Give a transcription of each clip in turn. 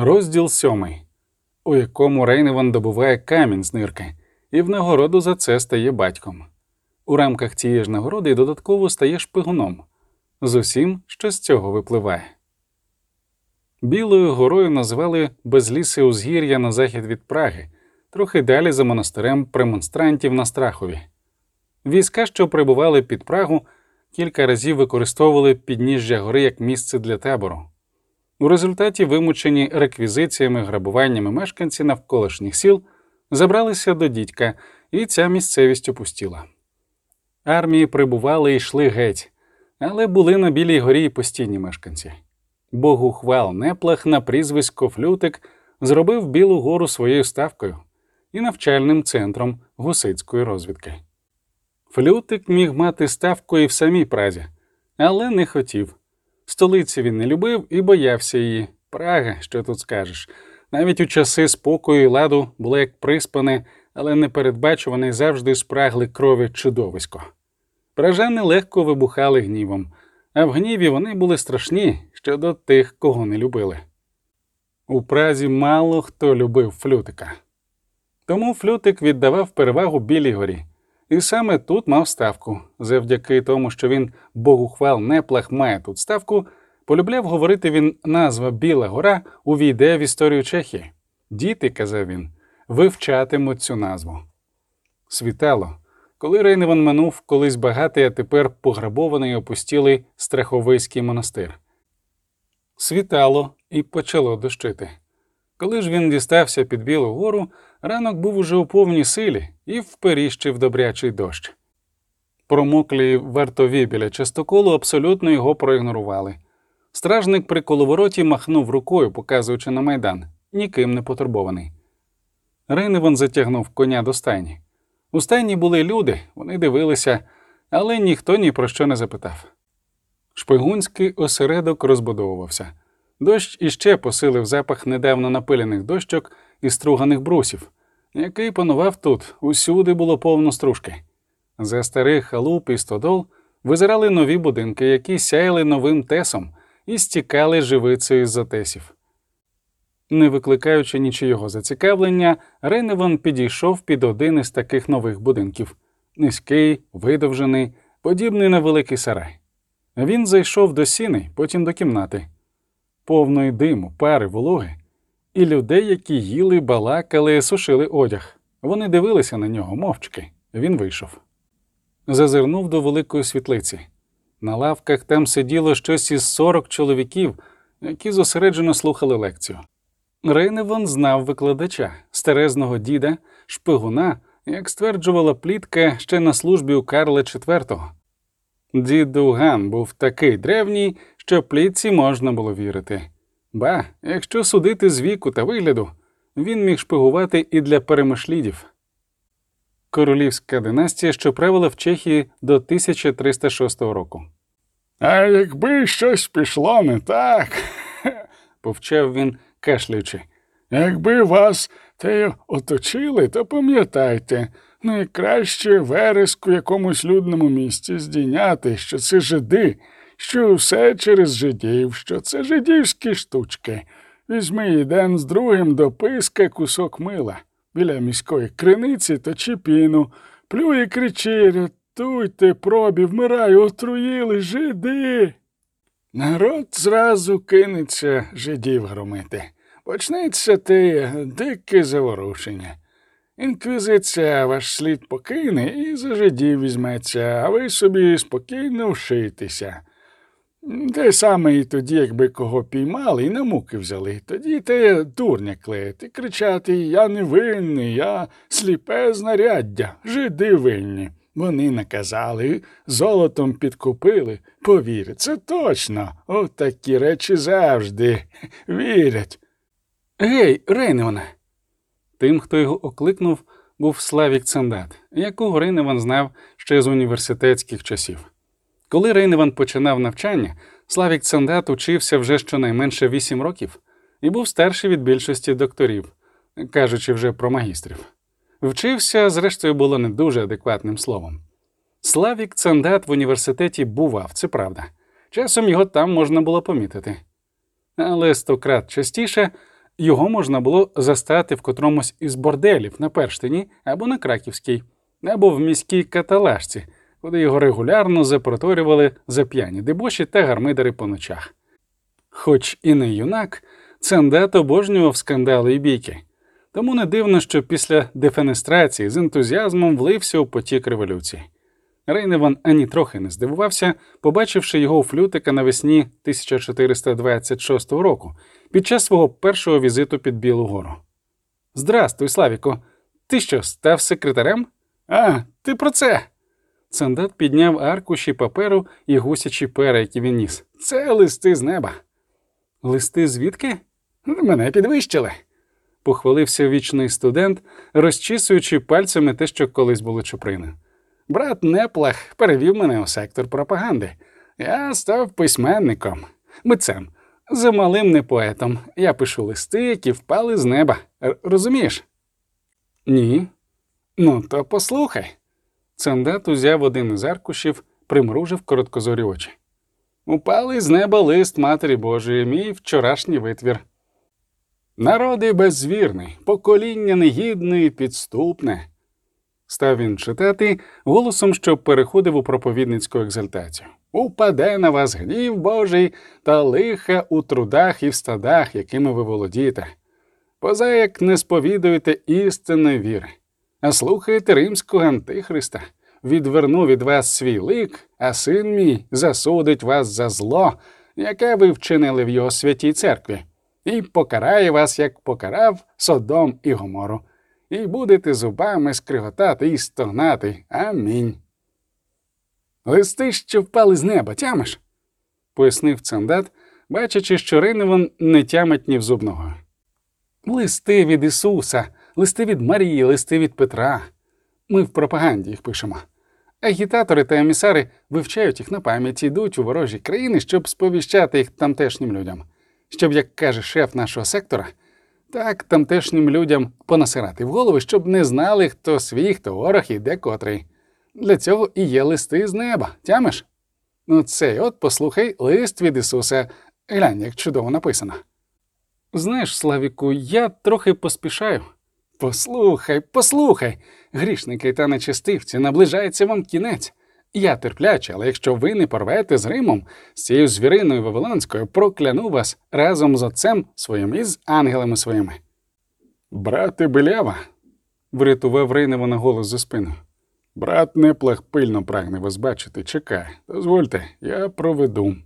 Розділ сьомий, у якому Рейневан добуває камінь з нирки, і в нагороду за це стає батьком. У рамках цієї ж нагороди додатково стає шпигуном з усім, що з цього випливає. Білою горою називали безліси узгір'я на захід від Праги, трохи далі за монастирем премонстрантів на Страхові. Війська, що прибували під Прагу, кілька разів використовували підніжжя гори як місце для табору. У результаті, вимучені реквізиціями, грабуваннями мешканці навколишніх сіл забралися до дідька, і ця місцевість опустіла. Армії прибували і йшли геть, але були на Білій горі й постійні мешканці. Богухвал Неплах на прізвисько Флютик зробив Білу гору своєю ставкою і навчальним центром гусицької розвідки. Флютик міг мати ставку і в самій Празі, але не хотів. Столиці він не любив і боявся її. Прага, що тут скажеш. Навіть у часи спокою і ладу було як приспане, але непередбачуване завжди спрагли крові чудовисько. Пражани легко вибухали гнівом, а в гніві вони були страшні щодо тих, кого не любили. У Празі мало хто любив флютика. Тому флютик віддавав перевагу Білій горі. І саме тут мав ставку. Завдяки тому, що він богухвал неплах має тут ставку, полюбляв говорити він назва Біла Гора увійде в історію Чехії. Діти, казав він, вивчатимуть цю назву. Світало, коли Рейневан минув колись багатий, а тепер пограбований опустілий Страховийський монастир. Світало і почало дощити. Коли ж він дістався під Білу гору, ранок був уже у повній силі і вперіщив добрячий дощ. Промоклі вартові біля частоколу абсолютно його проігнорували. Стражник при коловороті махнув рукою, показуючи на майдан, ніким не потурбований. Рейневан затягнув коня до стайні. У стайні були люди, вони дивилися, але ніхто ні про що не запитав. Шпигунський осередок розбудовувався. Дощ іще посилив запах недавно напилених дощок і струганих брусів, який панував тут, усюди було повно стружки. За старих халуп і стодол визирали нові будинки, які сяяли новим тесом і стікали живицею з затесів. Не викликаючи нічого зацікавлення, Рейневан підійшов під один із таких нових будинків низький, видовжений, подібний на великий сарай. Він зайшов до сіни, потім до кімнати, повної диму, пари, вологи, і людей, які їли, балакали, сушили одяг. Вони дивилися на нього мовчки. Він вийшов. Зазирнув до великої світлиці. На лавках там сиділо щось із сорок чоловіків, які зосереджено слухали лекцію. Рейневан знав викладача, старезного діда, шпигуна, як стверджувала плітка ще на службі у Карла IV. Дід Дуган був такий древній, що плітці можна було вірити. Ба, якщо судити з віку та вигляду, він міг шпигувати і для перемишлідів. Королівська династія, що правила в Чехії до 1306 року. А якби щось пішло не так, Повчав він, кашляючи. якби вас те оточили, то пам'ятайте, найкраще вереск у якомусь людному місці здійняти, що це жиди, що все через жидів, що це жидівські штучки. Візьми один з другим до писка кусок мила. Біля міської криниці точи піну, плюй і кричи, рятуйте, пробі, вмираю, отруїли, жиди. Народ зразу кинеться жидів громити. Почнеться те дике заворушення. Інквізиція ваш слід покине і за жидів візьметься, а ви собі спокійно вшитися. Те саме і тоді, якби кого піймали і на муки взяли, тоді те дурня клеїти, кричати Я не винний, я сліпе знаряддя, жиди винні. Вони наказали, золотом підкупили. Повір, це точно. От такі речі завжди вірять. Гей, Рейневане! Тим, хто його окликнув, був Славік Цендат, якого Рейневан знав ще з університетських часів. Коли Рейневан починав навчання, Славік Цендат учився вже щонайменше вісім років і був старший від більшості докторів, кажучи вже про магістрів. Вчився, зрештою, було не дуже адекватним словом. Славік Цендат в університеті бував, це правда. Часом його там можна було помітити. Але стократ частіше Його можна було застати в котромусь із борделів на Перштині або на Краківській, або в міській каталажці, куди його регулярно запроторювали за п'яні дебоші та гармидери по ночах. Хоч і не юнак, Цендат обожнював скандали і бійки. Тому не дивно, що після дефенестрації з ентузіазмом влився у потік революції. Рейневан ані трохи не здивувався, побачивши його у флютика навесні 1426 року під час свого першого візиту під Білу гору. Здрастуй, Славіко. Ти що, став секретарем? А, ти про це. Сандат підняв аркуші паперу і гусячі пера, які він ніс. Це листи з неба. Листи звідки? Мене підвищили. Похвалився вічний студент, розчісуючи пальцями те, що колись було чуприною. Брат Неплах перевів мене у сектор пропаганди. Я став письменником, митцем, замалим не поетом. Я пишу листи, які впали з неба. Розумієш? Ні. Ну, то послухай. Цандат узяв один із аркушів, примружив короткозорі очі. Упалий з неба лист Матері Божої, мій вчорашній витвір. Народи беззвірний, покоління негідне і підступне. Став він читати голосом, що переходив у проповідницьку екзальтацію. Упаде на вас гнів Божий та лиха у трудах і в стадах, якими ви володієте. Позаяк не сповідуєте істинної віри, а слухаєте римського антихриста. Відверну від вас свій лик, а син мій засудить вас за зло, яке ви вчинили в його святій церкві, і покарає вас, як покарав Содом і Гомору і будете зубами скриготати і стогнати. Амінь. Листи, що впали з неба, тямиш? пояснив Цандат, бачачи, що Риневан не тямить ні в зубного. Листи від Ісуса, листи від Марії, листи від Петра. Ми в пропаганді їх пишемо. Агітатори та емісари вивчають їх на пам'ять, йдуть у ворожі країни, щоб сповіщати їх тамтешнім людям, щоб, як каже шеф нашого сектора, так тамтешнім людям понасирати в голови, щоб не знали, хто свій, хто ворог і де котрий. Для цього і є листи з неба, тямиш? Ну, цей от послухай лист від Ісуса. Глянь, як чудово написано. Знаєш, Славіку, я трохи поспішаю. Послухай, послухай, грішники та нечистивці, наближається вам кінець. Я терплячий, але якщо ви не порвете з Римом, з цією звіриною Вавилонською, прокляну вас разом з отцем своїм і з ангелами своїми. Брате Белява, врятував Рейневана голос за спиною. Брат Неплах пильно прагне вас бачити. Чекай, дозвольте, я проведу.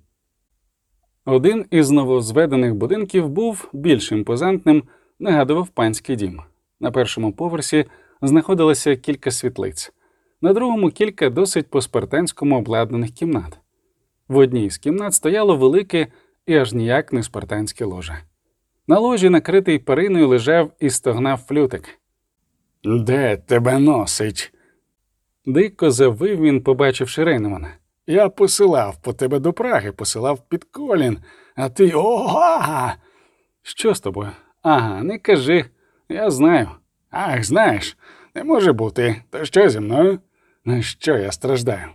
Один із новозведених будинків був більш імпозантним, нагадував панський дім. На першому поверсі знаходилося кілька світлиць, на другому кілька досить по-спартанському обладнаних кімнат. В одній з кімнат стояло велике і аж ніяк не спартанське ложе. На ложі, накритий периною, лежав і стогнав флютик. Де тебе носить? Дико завив він, побачивши Рейнемана. Я посилав по тебе до Праги, посилав під колін, а ти ога. Що з тобою? Ага, не кажи. Я знаю. Ах, знаєш, не може бути. То що зі мною? На що я страждаю?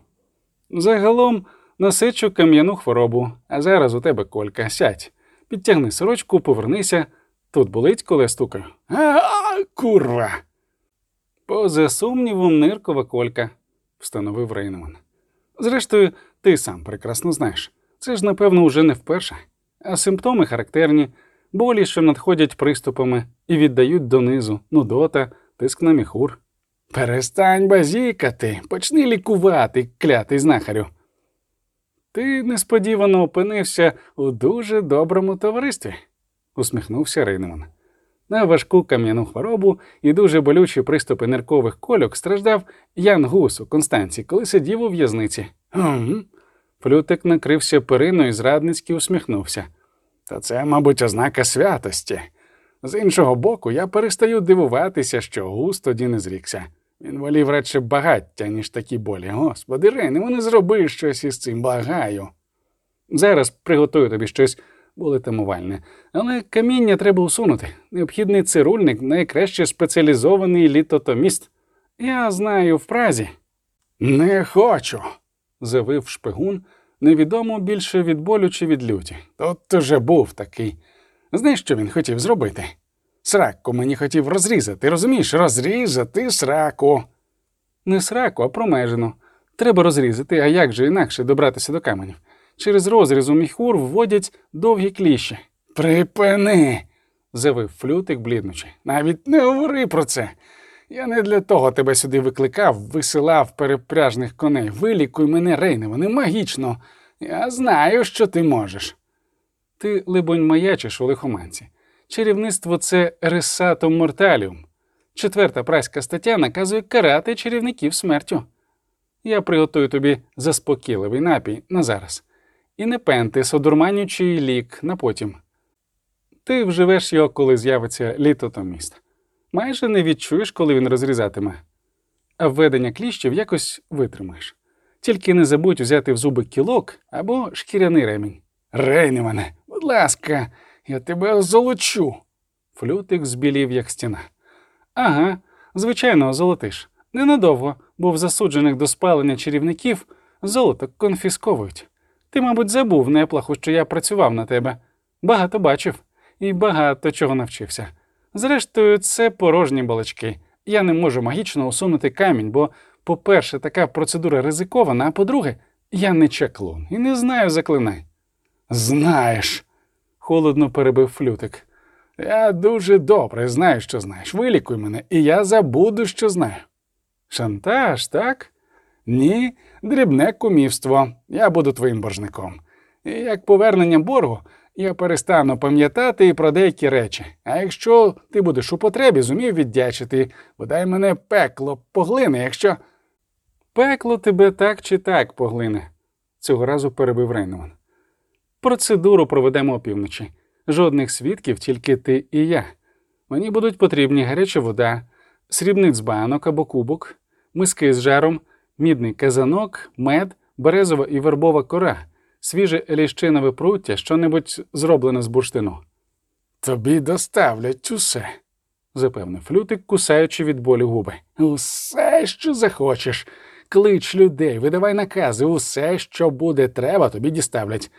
Загалом насичу кам'яну хворобу, а зараз у тебе колька. Сядь. Підтягни сорочку, повернися. Тут болить, коли стукаю. А, курва. Поза сумнівом, ниркова колька, встановив Рейнеман. Зрештою, ти сам прекрасно знаєш. Це ж, напевно, уже не вперше. А симптоми характерні, болі, що надходять приступами і віддають донизу, нудота, тиск на міхур. Перестань базікати, почни лікувати, клятий знахарю. Ти несподівано опинився у дуже доброму товаристві, усміхнувся Рейнеман. На важку кам'яну хворобу і дуже болючі приступи ниркових кольок страждав Ян Гус у Констанції, коли сидів у в'язниці. Флютик накрився периною і зрадницьки усміхнувся. Та це, мабуть, ознака святості. З іншого боку, я перестаю дивуватися, що Гус тоді не зрікся. Він волів радше багаття, ніж такі болі. Господи, Рейне, вони зроби щось із цим, благаю. Зараз приготую тобі щось болетамувальне, але каміння треба усунути. Необхідний цирульник, найкраще спеціалізований літотоміст. Я знаю в празі. Не хочу, завив шпигун, невідомо більше від болю чи від люті. Тут уже був такий. Знаєш, що він хотів зробити? Сраку мені хотів розрізати, розумієш? Розрізати сраку. Не сраку, а промежину. Треба розрізати, а як же інакше добратися до каменів? Через розріз у міхур вводять довгі кліщі. Припини. завив флютик, бліднучи. Навіть не говори про це. Я не для того тебе сюди викликав, висилав перепряжних коней. Вилікуй мене, Рейне, вони магічно. Я знаю, що ти можеш. Ти, либонь, маячиш у лихоманці. Чарівництво це ресатом морталіум. Четверта праська стаття наказує карати чарівників смертю. Я приготую тобі заспокійливий напій на зараз. І не пентис, одурманючий лік на потім. Ти вживеш його, коли з'явиться літотоміст. Майже не відчуєш, коли він розрізатиме. А введення кліщів якось витримаєш. Тільки не забудь взяти в зуби кілок або шкіряний ремінь. Рейни мене, будь ласка, я тебе озолочу. Флютик збілів, як стіна. Ага, звичайно, озолотиш. Ненадовго, бо в засуджених до спалення чарівників золото конфісковують. Ти, мабуть, забув неплаху, що я працював на тебе. Багато бачив і багато чого навчився. Зрештою, це порожні балачки. Я не можу магічно усунути камінь, бо, по-перше, така процедура ризикована, а по-друге, я не чаклун і не знаю заклинань. Знаєш, холодно перебив флютик. Я дуже добре знаю, що знаєш. Вилікуй мене, і я забуду, що знаю. Шантаж, так? Ні, дрібне кумівство. Я буду твоїм боржником. І як повернення боргу, я перестану пам'ятати і про деякі речі. А якщо ти будеш у потребі, зумів віддячити, бодай мене пекло поглине, якщо. Пекло тебе так чи так поглине, цього разу перебив Рейнман. Процедуру проведемо опівночі. Жодних свідків, тільки ти і я. Мені будуть потрібні гаряча вода, срібний дзбанок або кубок, миски з жаром, мідний казанок, мед, березова і вербова кора, свіже ліщинове пруття, що-небудь зроблене з бурштину. Тобі доставлять усе, запевнив флютик, кусаючи від болю губи. Усе, що захочеш. Клич людей, видавай накази, усе, що буде треба, тобі діставлять.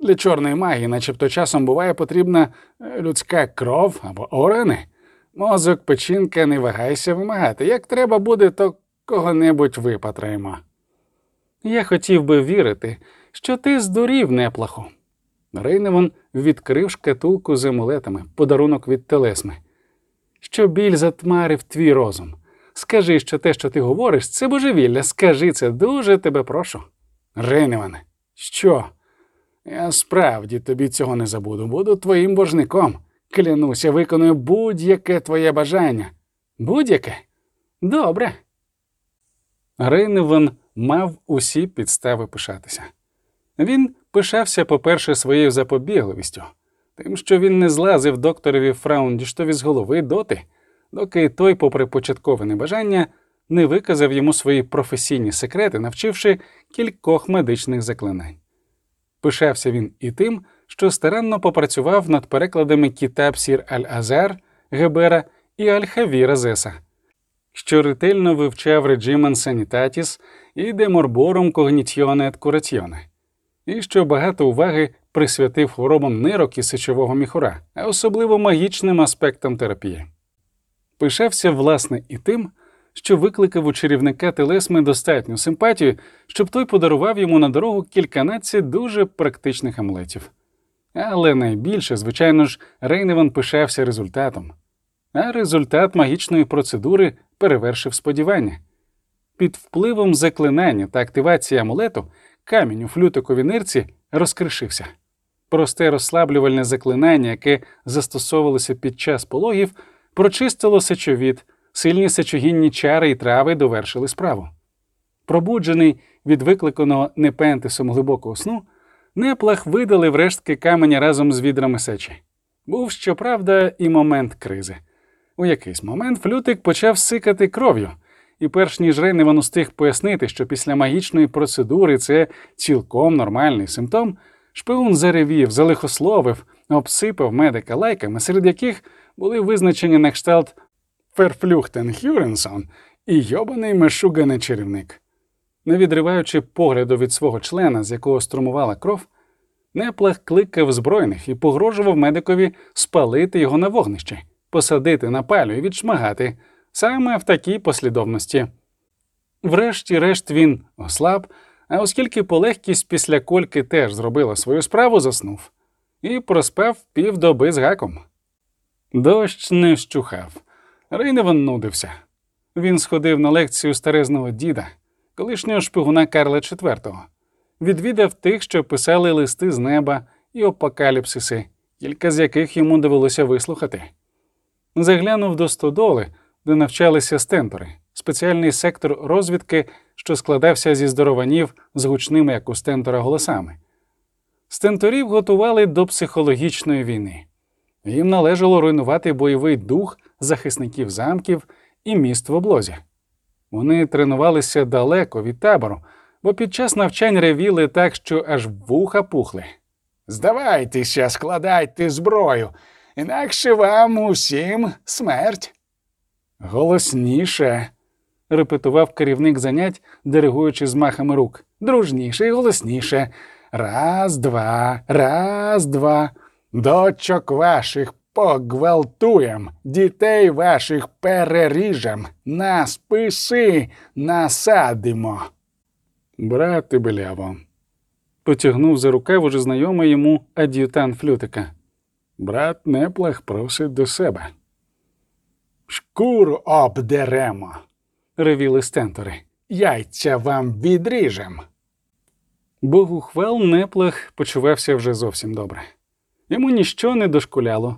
Для чорної магії, начебто часом буває потрібна е, людська кров або органи. Мозок, печінка, не вагайся вимагати. Як треба буде, то кого-небудь випатраємо. Я хотів би вірити, що ти здурів неплахо. Рейневан відкрив шкатулку з амулетами, подарунок від телесми. Що біль затмарив твій розум. Скажи, що те, що ти говориш, це божевілля. Скажи це, дуже тебе прошу. Рейневане, що? Я справді тобі цього не забуду. Буду твоїм божником. Клянуся, виконую будь-яке твоє бажання. Будь-яке? Добре. Рейневан мав усі підстави пишатися. Він пишався, по-перше, своєю запобігливістю, тим, що він не злазив докторові Фраундіштові з голови доти, доки той, попри початкове небажання, не виказав йому свої професійні секрети, навчивши кількох медичних заклинань. Пишався він і тим, що старанно попрацював над перекладами Кітаб Сір Аль-Азар, Гебера і Аль-Хавіра Зеса, що ретельно вивчав Реджимен Санітатіс і Деморборум et Curazione, і що багато уваги присвятив хворобам нирок і сечового міхура, а особливо магічним аспектам терапії. Пишався, власне, і тим, що викликав у чарівника Телесми достатню симпатію, щоб той подарував йому на дорогу кільканадцять дуже практичних амулетів. Але найбільше, звичайно ж, Рейневан пишався результатом. А результат магічної процедури перевершив сподівання. Під впливом заклинання та активації амулету камінь у флютиковій розкришився. Просте розслаблювальне заклинання, яке застосовувалося під час пологів, прочистило сечовід, сильні сечогінні чари і трави довершили справу. Пробуджений від викликаного непентисом глибокого сну, неплах видалив рештки каменя разом з відрами сечі. Був, щоправда, і момент кризи. У якийсь момент флютик почав сикати кров'ю, і перш ніж Рейневан устиг пояснити, що після магічної процедури це цілком нормальний симптом, шпигун заревів, залихословив, обсипав медика лайками, серед яких були визначені на кшталт Ферфлюхтен Хюренсон і йобаний мешуганий чарівник. Не відриваючи погляду від свого члена, з якого струмувала кров, Неплах кликав збройних і погрожував медикові спалити його на вогнищі, посадити на палю і відшмагати саме в такій послідовності. Врешті-решт він ослаб, а оскільки полегкість після кольки теж зробила свою справу, заснув і проспав півдоби з гаком. Дощ не вщухав. Рейневан нудився. Він сходив на лекцію старезного діда, колишнього шпигуна Карла IV, відвідав тих, що писали листи з неба і апокаліпсиси, кілька з яких йому довелося вислухати. Заглянув до стодоли, де навчалися стентори, спеціальний сектор розвідки, що складався зі здорованів з гучними, як у стентора, голосами. Стенторів готували до психологічної війни. Їм належало руйнувати бойовий дух захисників замків і міст в облозі. Вони тренувалися далеко від табору, бо під час навчань ревіли так, що аж вуха пухли. Здавайтеся, складайте зброю, інакше вам усім смерть. Голосніше, репетував керівник занять, диригуючи з махами рук. Дружніше і голосніше. Раз, два, раз, два. Дочок ваших погвалтуєм, дітей ваших переріжем, на списи насадимо. Брати беляво. Потягнув за рукав уже знайомий йому ад'ютант флютика. Брат неплах просить до себе. Шкуру обдеремо, ревіли стентори. яйця вам відріжем. Богу хвал неплах почувався вже зовсім добре. Йому ніщо не дошкуляло.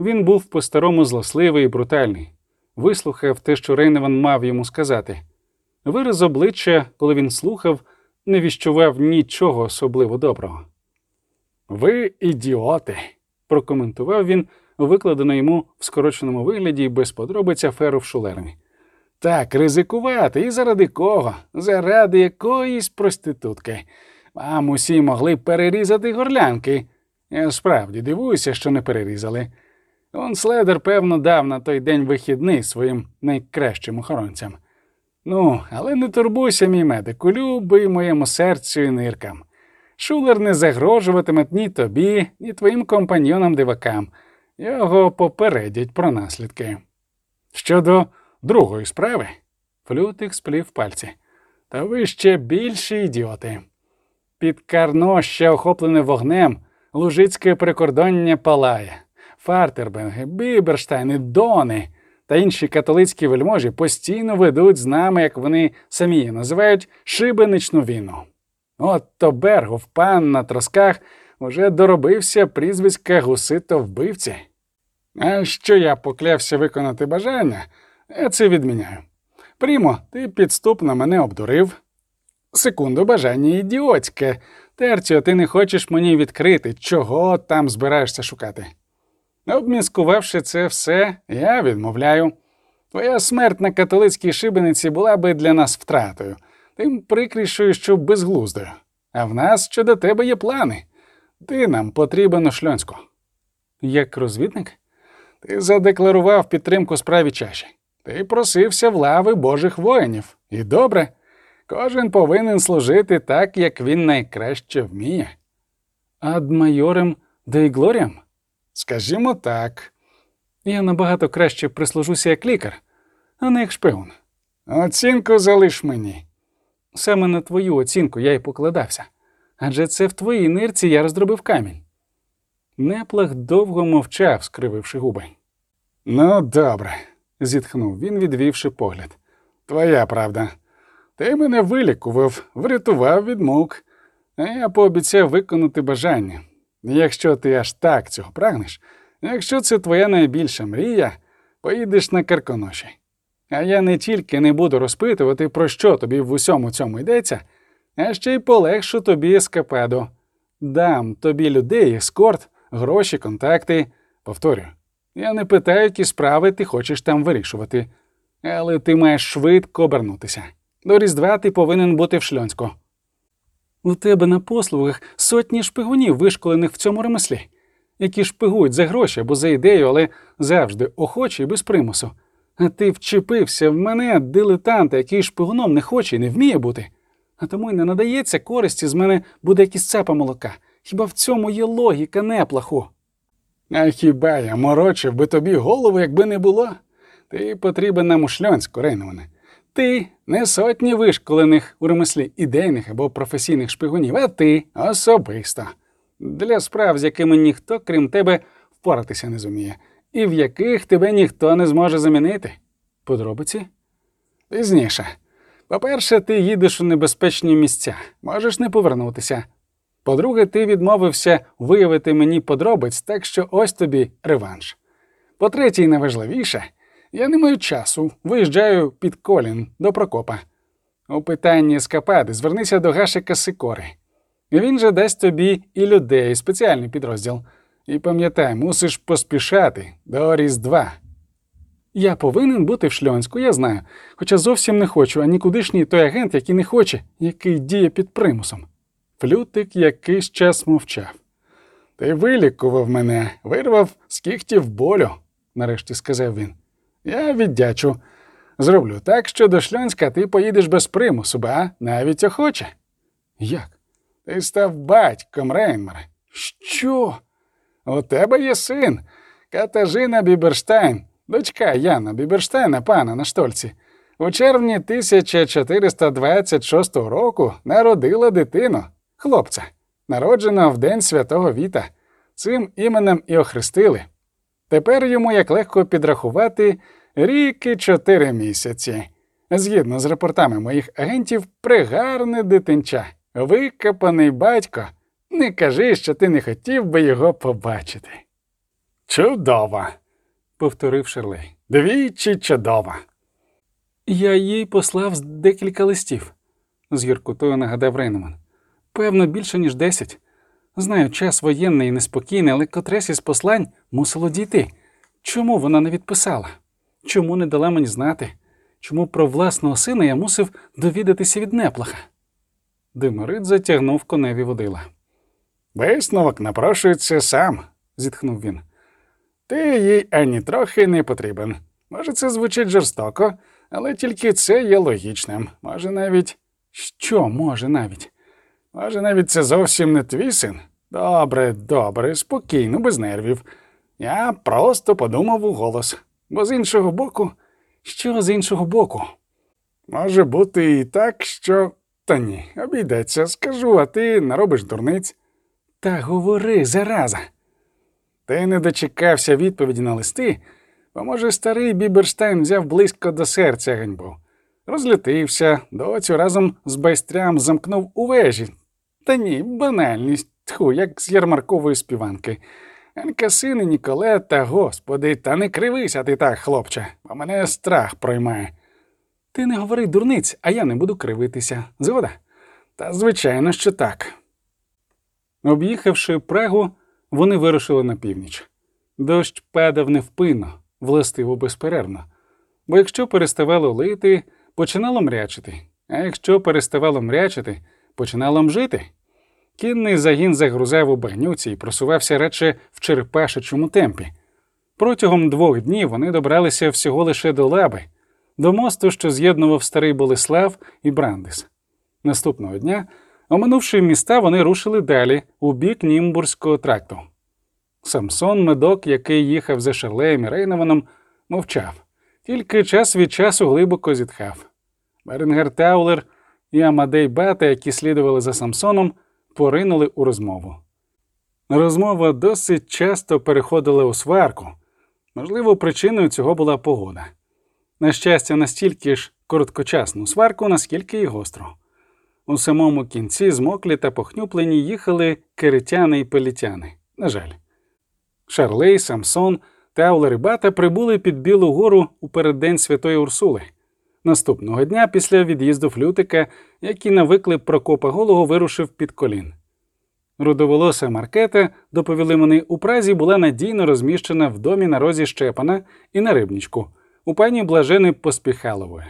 Він був по-старому злосливий і брутальний, вислухав те, що Рейневан мав йому сказати. Вираз обличчя, коли він слухав, не віщував нічого особливо доброго. Ви ідіоти, прокоментував він, викладено йому в скороченому вигляді без подробиць аферу в шулерні. Так, ризикувати і заради кого? Заради якоїсь проститутки. Вам усі могли перерізати горлянки. Я справді дивуюся, що не перерізали. Он Следер, певно, дав на той день вихідний своїм найкращим охоронцям. Ну, але не турбуйся, мій медику, любий моєму серцю і ниркам. Шулер не загрожуватиме ні тобі, ні твоїм компаньйонам дивакам. Його попередять про наслідки. Щодо другої справи, Флютик сплів пальці. та ви ще більші ідіоти. Під Карно ще охоплене вогнем, Лужицьке прикордоння палає. Фартербенги, Біберштайни, Дони та інші католицькі вельможі постійно ведуть з нами, як вони самі називають, шибеничну війну. От то Бергов, пан на тросках, уже доробився прізвиська гусито вбивці. А що я поклявся виконати бажання, я це відміняю. Прімо, ти підступно мене обдурив. Секунду, бажання ідіотське. Терціо, ти не хочеш мені відкрити, чого там збираєшся шукати. Обміскувавши це все, я відмовляю. Твоя смерть на католицькій шибениці була би для нас втратою, тим прикрішою, що безглуздою. А в нас щодо тебе є плани. Ти нам потрібен у шльонську. Як розвідник? Ти задекларував підтримку справі чаші. Ти просився в лави Божих воїнів. І добре, кожен повинен служити так, як він найкраще вміє. Ад майорем Дейглоріям? Скажімо так, Я набагато краще прислужуся як лікар, а не як шпигун. оцінку залиш мені. Саме на твою оцінку я й покладався. Адже це в твоїй нирці я роздробив камінь. Неплах довго мовчав, скрививши губи. Ну, добре, зітхнув він, відвівши погляд. Твоя правда. Ти мене вилікував, врятував від мук, а я пообіцяв виконати бажання. Якщо ти аж так цього прагнеш, якщо це твоя найбільша мрія, поїдеш на карконоші. А я не тільки не буду розпитувати, про що тобі в усьому цьому йдеться, а ще й полегшу тобі ескападу. Дам тобі людей, ескорт, гроші, контакти. Повторюю, я не питаю, які справи ти хочеш там вирішувати, але ти маєш швидко обернутися. До Різдва ти повинен бути в шльонську. У тебе на послугах сотні шпигунів, вишколених в цьому ремеслі, які шпигують за гроші або за ідею, але завжди охочі і без примусу. А ти вчепився в мене, дилетанта, який шпигуном не хоче і не вміє бути. А тому й не надається користі з мене буде якісь цапа молока, Хіба в цьому є логіка неплаху? А хіба я морочив би тобі голову, якби не було? Ти потрібен нам у шльонську, Рейноване. Ти не сотні вишколених у ремеслі ідейних або професійних шпигунів, а ти особисто. Для справ, з якими ніхто, крім тебе, впоратися не зуміє, і в яких тебе ніхто не зможе замінити. Подробиці? Пізніше. По-перше, ти їдеш у небезпечні місця, можеш не повернутися. По-друге, ти відмовився виявити мені подробиць, так що ось тобі реванш. По-третє, і найважливіше, я не маю часу, виїжджаю під колін до Прокопа. У питанні ескапади звернися до Гашика Сикори. Він же дасть тобі і людей, спеціальний підрозділ. І пам'ятай, мусиш поспішати до Різдва. Я повинен бути в шльонську, я знаю, хоча зовсім не хочу, а нікудишній той агент, який не хоче, який діє під примусом. Флютик якийсь час мовчав. Ти вилікував мене, вирвав з кіхтів болю, нарешті сказав він. Я віддячу. Зроблю так, що до Шльонська ти поїдеш без примусу, ба навіть охоче. Як? Ти став батьком, Рейнмере. Що? У тебе є син, Катажина Біберштайн, дочка Яна Біберштайна, пана на штольці. У червні 1426 року народила дитину, хлопця, народженого в день святого Віта. Цим іменем і охрестили. Тепер йому як легко підрахувати рік і чотири місяці. Згідно з репортами моїх агентів, пригарне дитинча, викопаний батько. Не кажи, що ти не хотів би його побачити. Чудово, повторив Шерлей. Двічі чудово. Я їй послав декілька листів, з гіркотою нагадав Рейнеман. Певно, більше, ніж десять. Знаю, час воєнний і неспокійний, але котресь із послань мусило дійти. Чому вона не відписала? Чому не дала мені знати? Чому про власного сина я мусив довідатися від неплаха? Диморит затягнув коневі водила. Висновок напрошується сам, зітхнув він. Ти їй ані трохи не потрібен. Може, це звучить жорстоко, але тільки це є логічним. Може, навіть. Що може навіть? Може, навіть це зовсім не твій син? Добре, добре, спокійно, без нервів. Я просто подумав у голос. Бо з іншого боку, Що з іншого боку? може бути і так, що. Та ні, обійдеться, скажу, а ти наробиш дурниць. Та говори, зараза. Ти не дочекався відповіді на листи, бо, може, старий Біберштайн взяв близько до серця ганьбу. Розлютився, доцю разом з байстрям замкнув у вежі. Та ні, банальність, тху, як з ярмаркової співанки. Анкасини Ніколета, господи, та не кривися ти так, хлопче, бо мене страх проймає. Ти не говори дурниць, а я не буду кривитися. Згода? Та звичайно, що так. Об'їхавши Прагу, вони вирушили на північ. Дощ падав невпинно, властиво безперервно, бо якщо переставало лити, починало мрячити, а якщо переставало мрячити, починало мжити. Кінний загін загрузав у багнюці і просувався радше в черепашечому темпі. Протягом двох днів вони добралися всього лише до лаби, до мосту, що з'єднував старий Болеслав і Брандис. Наступного дня, оминувши міста, вони рушили далі у бік Німбурзького тракту. Самсон Медок, який їхав за Шерлеєм і Рейнованом, мовчав, тільки час від часу глибоко зітхав. Беренгер Таулер і Амадей Бата, які слідували за Самсоном, поринули у розмову. Розмова досить часто переходила у сварку. Можливо, причиною цього була погода. На щастя, настільки ж короткочасну сварку, наскільки й гостру. У самому кінці змоклі та похнюплені їхали киритяни і пелітяни. На жаль. Шарлей, Самсон та Аулер і Бата прибули під Білу гору у переддень Святої Урсули. Наступного дня, після від'їзду Флютика, який на виклик Прокопа Голого вирушив під колін. Рудоволоса Маркета, доповіли вони, у Празі була надійно розміщена в домі на розі Щепана і на рибничку у пані Блажени Поспіхалової.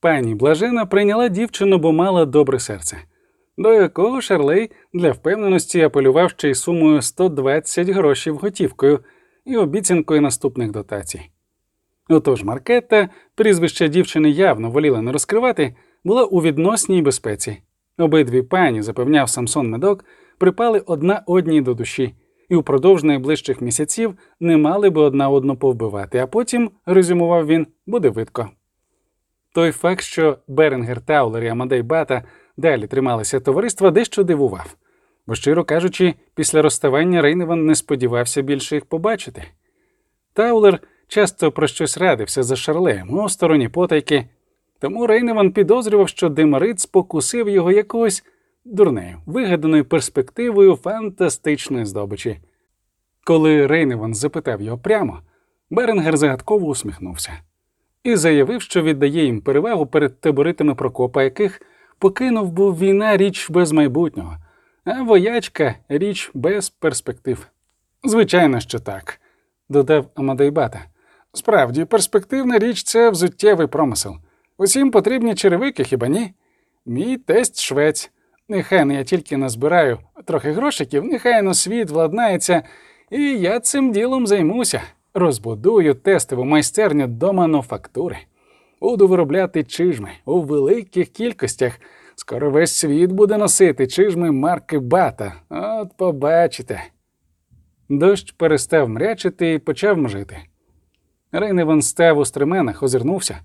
Пані Блажена прийняла дівчину, бо мала добре серце, до якого Шарлей для впевненості апелював ще й сумою 120 грошів готівкою і обіцянкою наступних дотацій. Отож Маркетта, прізвище дівчини явно воліла не розкривати, була у відносній безпеці. Обидві пані, запевняв Самсон Медок, припали одна одній до душі, і упродовж найближчих місяців не мали би одна одну повбивати, а потім, резюмував він, буде видко. Той факт, що Беренгер Таулер і Амадей Бата далі трималися товариства, дещо дивував, бо, щиро кажучи, після розставання Рейневан не сподівався більше їх побачити. Таулер часто про щось радився із Шарлеєм у стороні потайки, тому Рейневан підозрював, що Демерит спокусив його якоюсь дурнею, вигаданою перспективою фантастичної здобичі. Коли Рейневан запитав його прямо, Беренгер загадково усміхнувся і заявив, що віддає їм перевагу перед таборитами Прокопа, яких покинув, бо війна річ без майбутнього, а воячка річ без перспектив. Звичайно, що так, додав Амадейбата. Справді, перспективна річ це взуттєвий промисел. Усім потрібні черевики, хіба ні? Мій тесть швець. Нехай не я тільки назбираю трохи грошиків, нехай на світ владнається, і я цим ділом займуся. Розбудую тестову майстерню до мануфактури. Буду виробляти чижми у великих кількостях. Скоро весь світ буде носити чижми марки бата. От побачите. Дощ перестав мрячити і почав мжити. Рейневан став у стременах, озирнувся.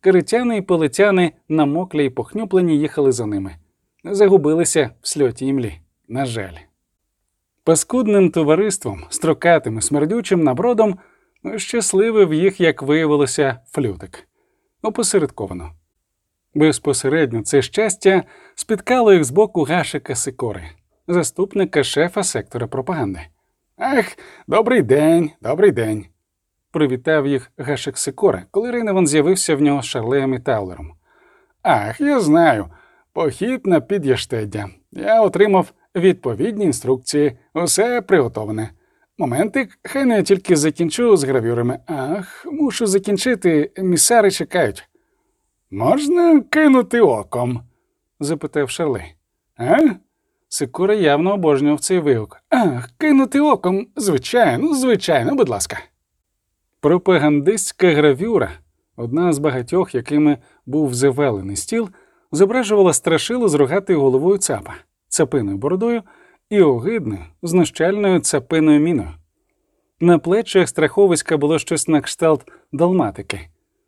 Киритяни і полетяни, намоклі й похнюплені, їхали за ними. Загубилися в сльоті імлі. На жаль. Паскудним товариством, строкатим і смердючим набродом, щасливив їх, як виявилося, флютик. Опосередковано. Безпосередньо це щастя спіткало їх з боку Гашика Сикори, заступника шефа сектора пропаганди. Ах, добрий день, добрий день. Привітав їх Гашик Сикора, коли Рейневан з'явився в нього з Шарлеєм і Таулером. Ах, я знаю. Похід на під'яштеддя. Я отримав відповідні інструкції, усе приготоване. Моментик, хай не тільки закінчу з гравюрами. Ах, мушу закінчити, місари чекають. Можна кинути оком? запитав Шарлей. А? Сикура явно обожнював цей вигук. Ах, кинути оком, звичайно, звичайно, будь ласка. Пропагандистська гравюра, одна з багатьох, якими був завалений стіл, зображувала страшилу з рогатою головою цапа, цапиною бородою і огидною, знущальною цапиною міною. На плечах страховиська було щось на кшталт далматики,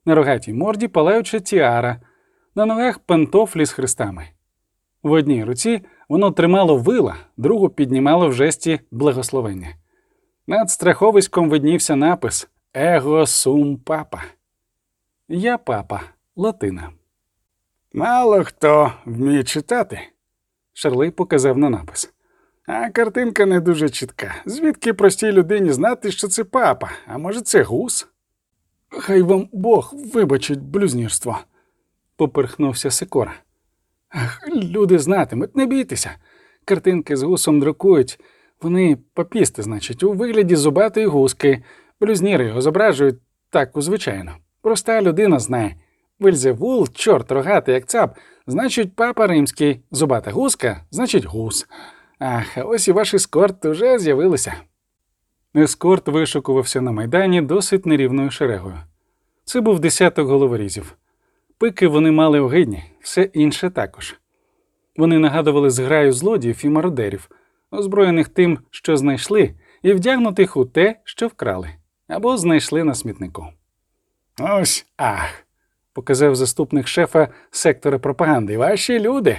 на рогатій морді палаюча тіара, на ногах пантофлі з хрестами. В одній руці воно тримало вила, другу піднімало в жесті благословення. Над страховиськом виднівся напис Его сум папа. Я папа, латина. Мало хто вміє читати. Шарлей показав на напис. А картинка не дуже чітка. Звідки простій людині знати, що це папа, а може, це гус? Хай вам Бог вибачить блюзнірство, поперхнувся Сикора. Ах, люди знатимуть, не бійтеся. Картинки з гусом друкують. Вони папісти, значить, у вигляді зубатої гуски. Блюзніри його зображують так, звичайно. Проста людина знає. Вельзевул, чорт рогатий, як цап, значить, папа римський, зубата гуска, значить, гус. Ах, ось і ваш ескорт уже з'явилися. Ескорт вишукувався на майдані досить нерівною шерегою. Це був десяток головорізів. Пики вони мали огидні, все інше також. Вони нагадували зграю злодіїв і мародерів, озброєних тим, що знайшли, і вдягнутих у те, що вкрали, або знайшли на смітнику. Ось ах показав заступник шефа сектора пропаганди. Ваші люди,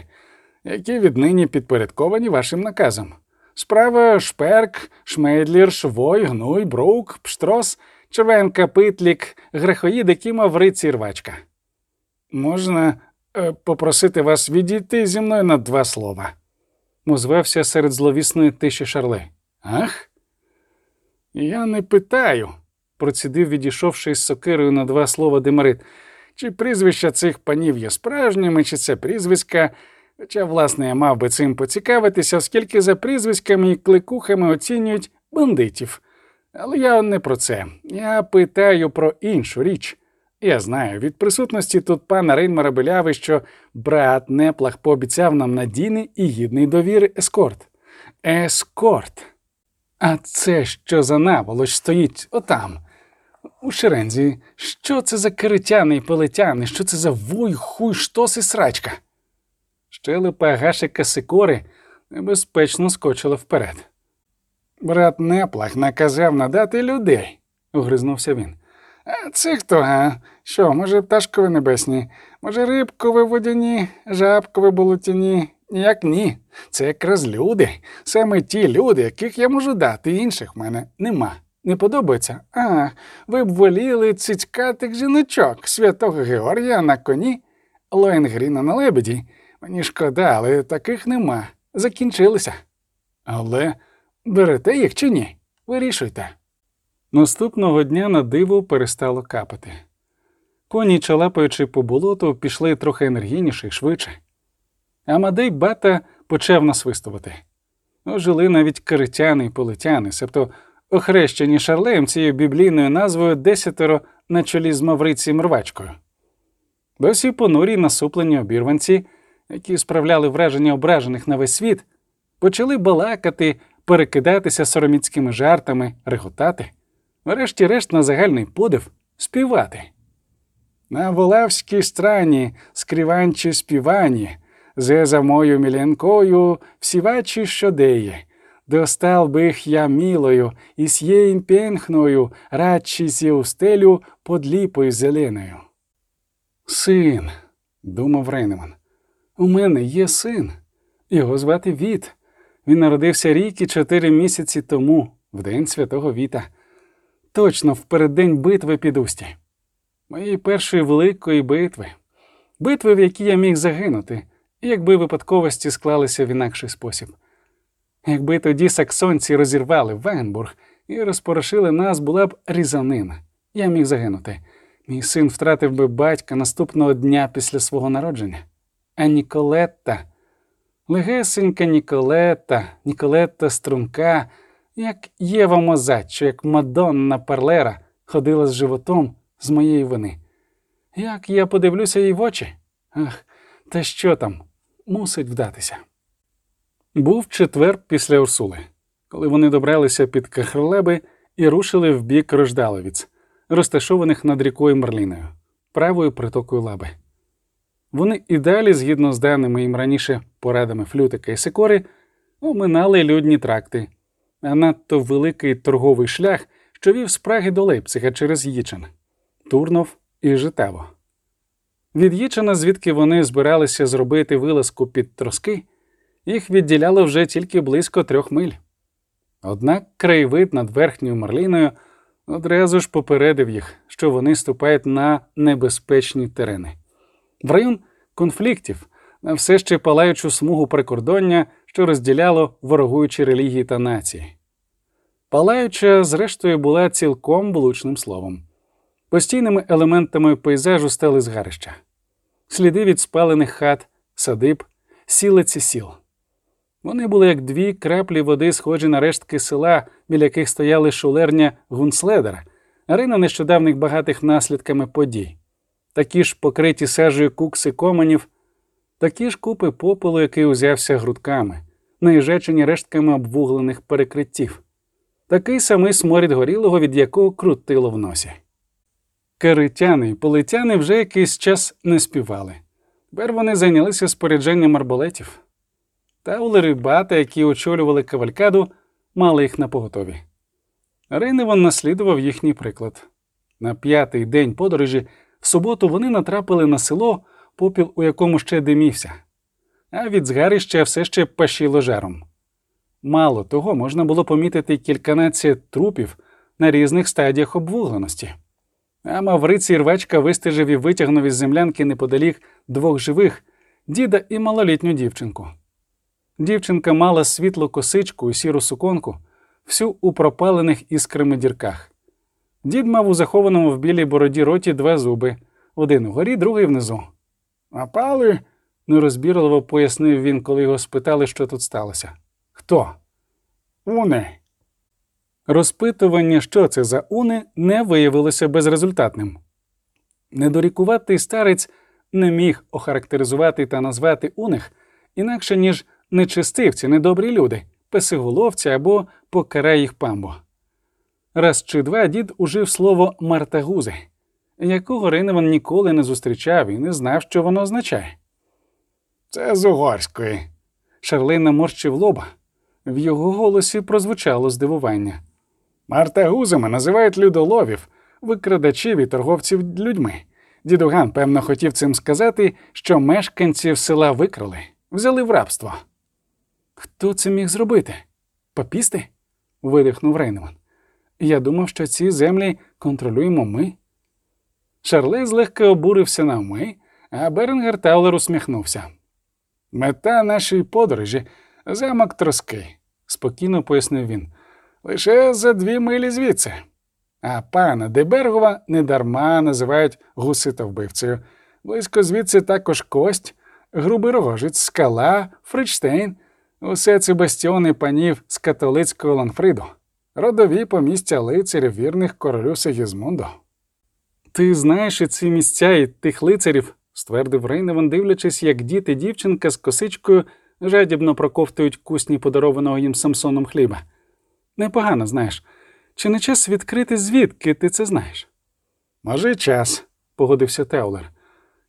які віднині підпорядковані вашим наказам. Справа Шперк, Шмейдлір, Швой, Гнуй, Броук, Пштрос, Червенка, Питлік, Грехоїд, які мав риці рвачка. Можна е, попросити вас відійти зі мною на два слова. Озвався серед зловісної тиші Шарли. Ах? Я не питаю, процідив, відійшовши із сокирою на два слова Демарит. Чи прізвища цих панів є справжніми, чи це прізвиська. Хоча, власне, я мав би цим поцікавитися, оскільки за прізвиськами і кликухами оцінюють бандитів. Але я не про це. Я питаю про іншу річ. Я знаю, від присутності тут пана Рейнмара Беляви, що брат Неплах пообіцяв нам надійний і гідний довіри ескорт. Ескорт. А це що за наволоч стоїть отам, у Шерензі, що це за киритяни і пелетяни, що це за вуй, хуй, штос і срачка? Щелепа Гашика Сикори небезпечно скочила вперед. Брат Неплах наказав надати людей, огризнувся він. А це хто, а? Що, може, пташкові небесні, може, рибкові водяні, жабкові болотяні? Ніяк ні. Це якраз люди. Саме ті люди, яких я можу дати, інших в мене нема. Не подобається? А, ви б воліли цицькатих жіночок, святого Георгія на коні, Лоенгріна на лебеді. Мені шкода, але таких нема. Закінчилися. Але берете їх чи ні? Вирішуйте. Наступного дня на диво перестало капати. Коні, чалапаючи по болоту, пішли трохи енергійніше і швидше. Амадей бата почав насвистувати. Ожили навіть критяни й полетяни, себто охрещені шарлеєм цією біблійною назвою десятеро на чолі з Маврицієм рвачкою. Досі понурі насуплені обірванці, які справляли враження ображених на весь світ, почали балакати, перекидатися сороміцькими жартами, реготати, врешті-решт на загальний подив співати. На волавській страні, скріванчі співані, зе за мою міленкою всівачі щодеє. Достал би я милою, і сєїм пенхною, радчі зі устелю под ліпою зеленою. Син, думав Рейнеман, у мене є син. Його звати Віт. Він народився рік і чотири місяці тому, в день святого Віта. Точно в переддень битви під Усті. Моєї першої великої битви, битви, в якій я міг загинути, якби випадковості склалися в інакший спосіб. Якби тоді саксонці розірвали Венбург і розпорошили нас, була б різанина. Я міг загинути. Мій син втратив би батька наступного дня після свого народження. А Ніколетта, легесенька Ніколетта, Ніколетта струнка, як Єва Мозаччо, як Мадонна Парлера, ходила з животом з моєї вини. Як я подивлюся їй в очі? Ах, та що там? Мусить вдатися. Був четвер після Урсули, коли вони добралися під Кахрлеби і рушили в бік Рождаловіць, розташованих над рікою Мерліною, правою притокою лаби. Вони і далі, згідно з даними їм раніше порадами Флютика і Сикори, оминали людні тракти, а надто великий торговий шлях, що вів з Праги до Лейпцига через Їчин, Турнов і Житаво. Від звідки вони збиралися зробити вилазку під троски, їх відділяло вже тільки близько трьох миль. Однак краєвид над верхньою Марліною одразу ж попередив їх, що вони ступають на небезпечні терени. В район конфліктів на все ще палаючу смугу прикордоння, що розділяло ворогуючі релігії та нації. Палаюча, зрештою, була цілком влучним словом. Постійними елементами пейзажу стали згарища, сліди від спалених хат, садиб, сілиці сіл. Вони були як дві краплі води, схожі на рештки села, біля яких стояли шулерня Гунследера, арена нещодавних багатих наслідками подій, такі ж покриті сажею кукси команів, такі ж купи попелу, який узявся грудками, наїжачені рештками обвуглених перекриттів, такий самий сморід горілого, від якого крутило в носі. Каритяни і полетяни вже якийсь час не співали. Тепер вони зайнялися спорядженням арбалетів. Таулери бата, які очолювали кавалькаду, мали їх на поготові. Рейневан наслідував їхній приклад. На п'ятий день подорожі в суботу вони натрапили на село, попіл у якому ще димівся, а від згарища все ще пашіло жаром. Мало того, можна було помітити кільканадцять трупів на різних стадіях обвугленості. А Мавриці рвачка вистежив і витягнув із землянки неподалік двох живих діда і малолітню дівчинку. Дівчинка мала світлу косичку і сіру суконку, всю у пропалених іскрами дірках. Дід мав у захованому в білій бороді роті два зуби один угорі, другий внизу. Напали? нерозбірливо пояснив він, коли його спитали, що тут сталося. Хто? Уни. Розпитування, що це за уни, не виявилося безрезультатним. Недорікуватий старець не міг охарактеризувати та назвати уних інакше, ніж нечистивці, недобрі люди, песиголовці або покарай їх памбо. Раз чи два дід ужив слово мартагузи, якого Рейневан ніколи не зустрічав і не знав, що воно означає. Це з угорської. Шарлей наморщив лоба. В його голосі прозвучало здивування. Мартагузами називають людоловів, викрадачів і торговців людьми. Дідуган, певно, хотів цим сказати, що мешканців села викрали, взяли в рабство. Хто це міг зробити? Папісти? видихнув Рейнеман. Я думав, що ці землі контролюємо ми. Шарлей злегка обурився на ми, а Беренгер Таулер усміхнувся. Мета нашої подорожі замок Троски, спокійно пояснив він. Лише за дві милі звідси. А пана де Бергова недарма називають гуситовбивцею. Близько звідси також Кость, Грубий Рогозець, Скала, Фридштейн. Усе це бастіони панів з католицького Ланфриду, родові помістя лицарів вірних королю Сигізмунду. Ти знаєш і ці місця і тих лицарів, ствердив Рейневан, дивлячись, як дід і дівчинка з косичкою жадібно проковтують кусні подарованого їм Самсоном хліба. Непогано знаєш. Чи не час відкрити, звідки ти це знаєш? Може, час, погодився Теулер.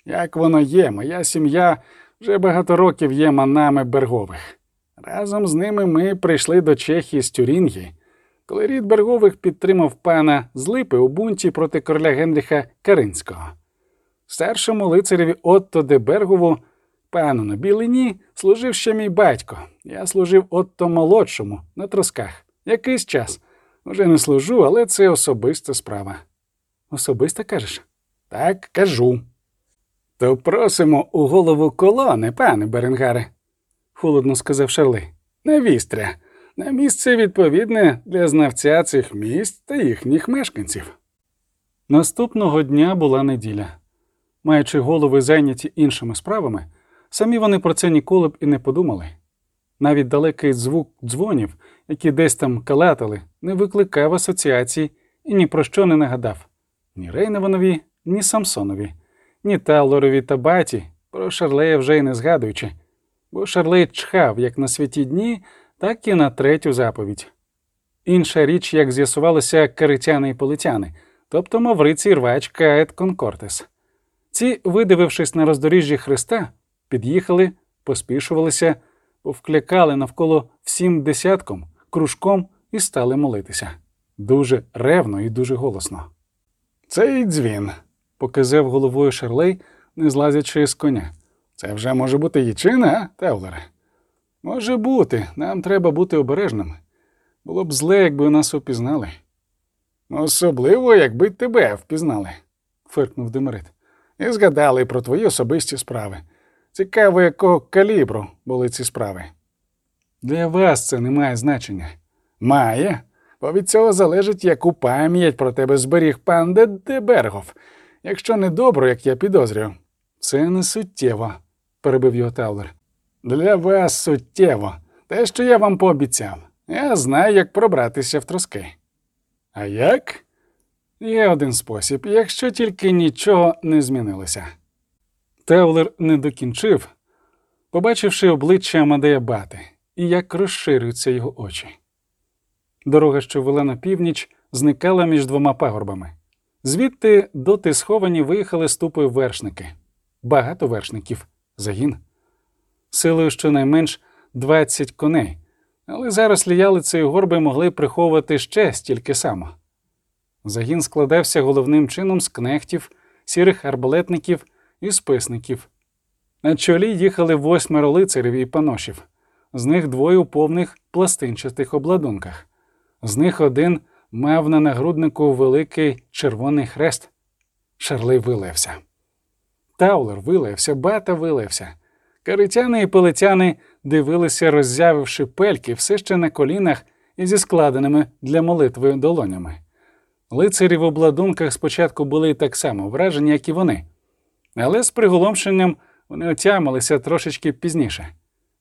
Як воно є, моя сім'я вже багато років є манами бергових. Разом з ними ми прийшли до Чехії з Тюрінгі, коли рід бергових підтримав пана з Липи у бунті проти короля Генріха Каринського. Старшому лицареві Отто де Бергову, пану на Білині, служив ще мій батько. Я служив Отто молодшому на тросках. Якийсь час. Уже не служу, але це особиста справа. Особиста кажеш? Так, кажу. То просимо у голову колони, пане Беренгаре, холодно сказав Шарли. На вістря, на місце відповідне для знавця цих місць та їхніх мешканців. Наступного дня була неділя. Маючи голови зайняті іншими справами, самі вони про це ніколи б і не подумали. Навіть далекий звук дзвонів, які десь там калатали, не викликав асоціацій і ні про що не нагадав ні Рейневанові, ні Самсонові, ні Таулерові та Баті, про Шарлея вже й не згадуючи, бо Шарлей чхав як на святі дні, так і на третю заповідь. Інша річ, як з'ясувалося, каритяни і полетяни, тобто Мавриці Рвачка Ет Конкортес. Ці, видивившись на роздоріжжі Христа, під'їхали, поспішувалися, повклякали навколо всім десятком, кружком і стали молитися. Дуже ревно і дуже голосно. Цей дзвін, показав головою Шарлей, не злазячи з коня. Це вже може бути їчина, а, Теулере? Може бути, нам треба бути обережними. Було б зле, якби нас упізнали. Особливо, якби тебе впізнали, фиркнув Демерит. І згадали про твої особисті справи. Цікаво, якого калібру були ці справи. Для вас це не має значення. Має, бо від цього залежить, яку пам'ять про тебе зберіг пан Дебергов. Якщо не добро, як я підозрюю. Це не суттєво, перебив його Таулер. Для вас суттєво. Те, що я вам пообіцяв. Я знаю, як пробратися в троски. А як? Є один спосіб, якщо тільки нічого не змінилося. Теулер не докінчив, побачивши обличчя Амадея Бати і як розширюються його очі. Дорога, що вела на північ, зникала між двома пагорбами. Звідти доти сховані виїхали ступою вершники, багато вершників, загін. Силою щонайменш 20 коней, але зараз ліялиці і горби могли приховувати ще стільки само. Загін складався головним чином з кнехтів, сірих арбалетників і списників. На чолі їхали восьмеро лицарів і паношів, з них двоє у повних пластинчатих обладунках. З них один мав на нагруднику великий червоний хрест. Шарлей вилився. Таулер вилився, бата вилився. Каритяни і полетяни дивилися, роззявивши пельки все ще на колінах і зі складеними для молитви долонями. Лицарі в обладунках спочатку були так само вражені, як і вони, але з приголомшенням вони отямилися трошечки пізніше.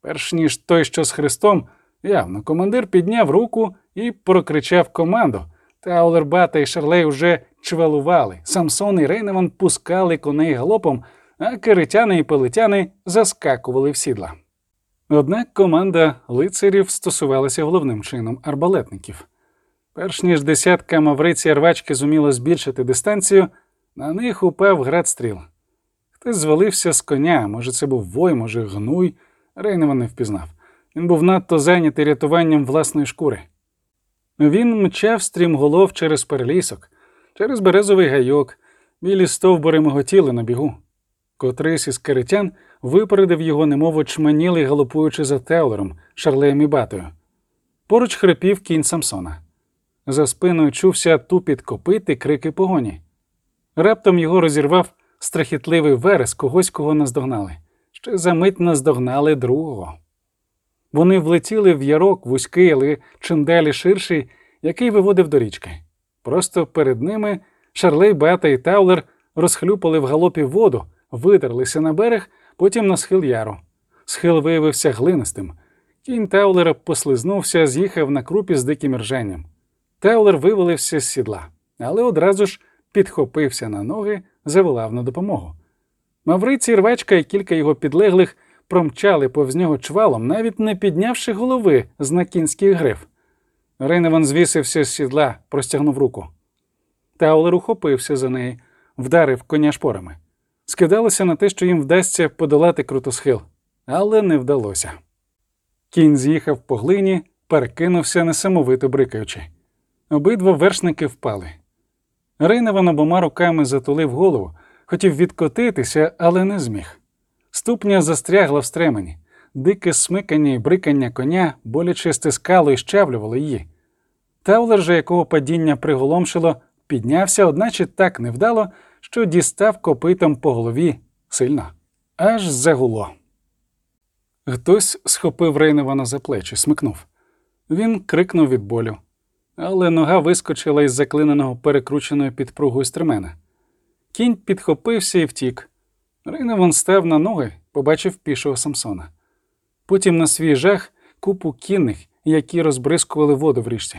Перш ніж той, що з Христом, явно командир підняв руку і прокричав команду. Таулер, Бата і Шарлей уже чвалували. Самсон і Рейневан пускали коней галопом, а киритяни і пелетяни заскакували в сідла. Однак команда лицарів стосувалася головним чином арбалетників. Перш ніж десятка мавриці рвачки зуміла збільшити дистанцію, на них упав град стріл. Хтось звалився з коня, може, це був вой, може, гнуй, Рейневан не впізнав. Він був надто зайнятий рятуванням власної шкури. Він мчав стрімголов через перелісок, через березовий гайок, білі стовбури миготіли на бігу. Котрийсь із керетян випередив його, немов очманілий, галопуючи за Тейлором, Шарлеєм і батою. Поруч хрипів кінь Самсона. За спиною чувся тупіт копит і крики погоні. Раптом його розірвав страхітливий верес когось, кого наздогнали. Ще за мить наздогнали другого. Вони влетіли в ярок вузький, але чим ширший, який виводив до річки. Просто перед ними Шарлей, Бета і Таулер розхлюпали в галопі воду, видерлися на берег, потім на схил яру. Схил виявився глинистим. Кінь Таулера послизнувся, з'їхав на крупі з диким ржанням. Таулер вивалився з сідла, але одразу ж підхопився на ноги, заволав на допомогу. Мавриці рвачка і кілька його підлеглих промчали повз нього чвалом, навіть не піднявши голови з на кінський гриф. Рейневан звісився з сідла, простягнув руку. Таулер ухопився за неї, вдарив коня шпорами. Скидалося на те, що їм вдасться подолати крутосхил, але не вдалося. Кінь з'їхав по глині, перекинувся несамовито брикаючи. Обидва вершники впали. Рейневан обома руками затулив голову, хотів відкотитися, але не зміг. Ступня застрягла в стремені, дике смикання і брикання коня боляче стискало і щавлювало її. Таулер же, якого падіння приголомшило, піднявся, одначе так невдало, що дістав копитом по голові сильно, аж загуло. Хтось схопив Рейневана за плечі, смикнув. Він крикнув від болю, але нога вискочила із заклиненого перекрученої підпругою стремена. Кінь підхопився і втік. Рейневан став на ноги, побачив пішого Самсона. Потім на свій жах купу кінних, які розбризкували воду в річці.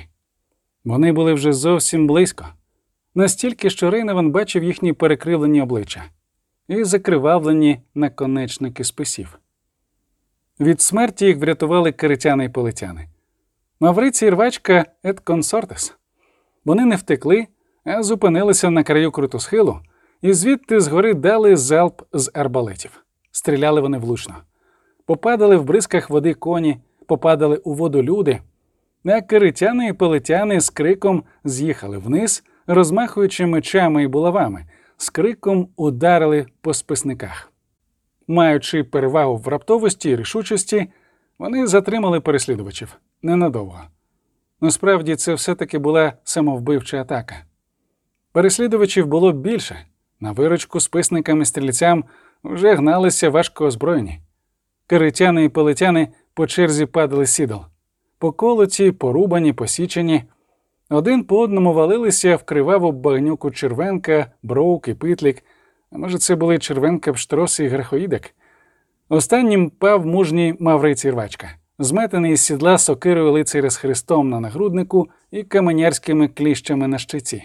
Вони були вже зовсім близько, настільки, що Рейневан бачив їхні перекривлені обличчя і закривавлені наконечники списів. Від смерті їх врятували керетяни і полетяни. Мавриці і рвачка ет консортес. Вони не втекли, а зупинилися на краю крутосхилу, і звідти згори дали залп з арбалетів. Стріляли вони влучно. Попадали в бризках води коні, попадали у воду люди, а керетяни і полетяни з криком з'їхали вниз, розмахуючи мечами і булавами, з криком ударили по списниках. Маючи перевагу в раптовості і рішучості, вони затримали переслідувачів ненадовго. Насправді це все-таки була самовбивча атака. Переслідувачів було більше. На виручку списникам і стрільцям вже гналися важко озброєні. Киритяни і полетяни по черзі падали сідал. Поколоті, порубані, посічені. Один по одному валилися в криваву багнюку червенка, броук і питлік, а може, це були червенка, пштрос і грехоїдек. Останнім пав мужній мавриці рвачка, зметений із сідла сокирою лицаря з хрестом на нагруднику і каменярськими кліщами на щиці.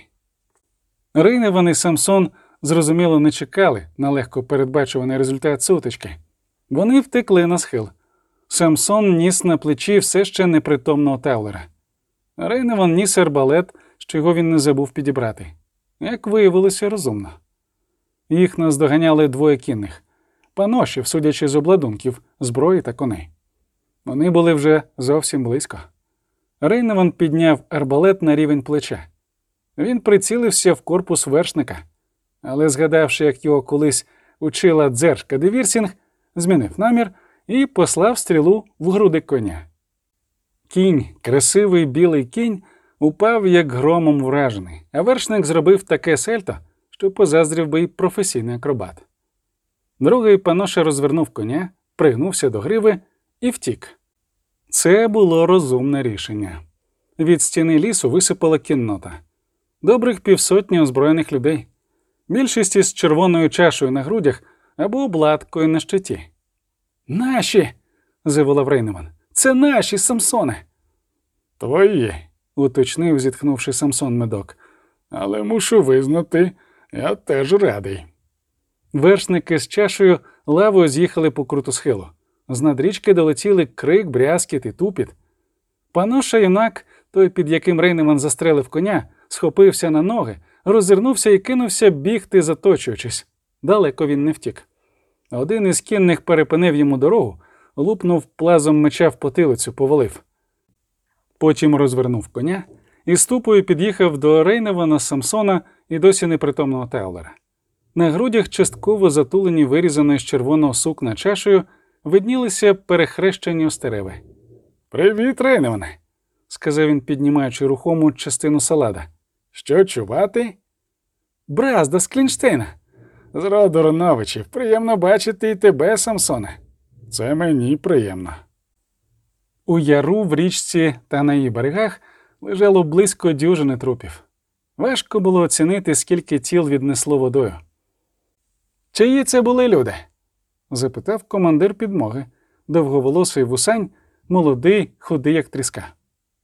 Рейневан і Самсон зрозуміло не чекали на легко передбачуваний результат сутички. Вони втекли на схил. Самсон ніс на плечі все ще непритомного Таулера. Рейневан ніс арбалет, що його він не забув підібрати. Як виявилося розумно. Їх наздоганяли двоє кінних, паношів, судячи з обладунків, зброї та коней. Вони були вже зовсім близько. Рейневан підняв арбалет на рівень плеча. Він прицілився в корпус вершника, але, згадавши, як його колись учила Дзержка де Вірсінг, змінив намір і послав стрілу в груди коня. Кінь, красивий білий кінь, упав як громом вражений, а вершник зробив таке сальто, що позаздрів би й професійний акробат. Другий паноша розвернув коня, пригнувся до гриви і втік. Це було розумне рішення. Від стіни лісу висипала кіннота. Добрих півсотні озброєних людей, більшість із червоною чашею на грудях або обладкою на щиті. Наші. заволав Рейнеман. Це наші, Самсоне. Твої, уточнив, зітхнувши Самсон медок. але мушу визнати, я теж радий. Вершники з чашею лавою з'їхали по крутосхилу. З надрічки долетіли крик, брязкіт і тупіт. Паноша юнак, той, під яким Рейнеман застрелив коня, схопився на ноги, роззирнувся і кинувся бігти, заточуючись. Далеко він не втік. Один із кінних перепинив йому дорогу, лупнув плазом меча в потилицю, повалив. Потім розвернув коня і ступою під'їхав до Рейневана Самсона і досі непритомного Таулера. На грудях, частково затулені вирізаною з червоного сукна чашею, виднілися перехрещені остереви. Привіт, Рейневане, сказав він, піднімаючи рухому частину салада. Що чувати? Бразда з Клінштейна. З роду Роновичів. Приємно бачити і тебе, Самсоне. Це мені приємно. У яру в річці та на її берегах лежало близько дюжини трупів. Важко було оцінити, скільки тіл віднесло водою. Чиї це були люди? запитав командир підмоги, довговолосий вусань, молодий, худий, як тріска.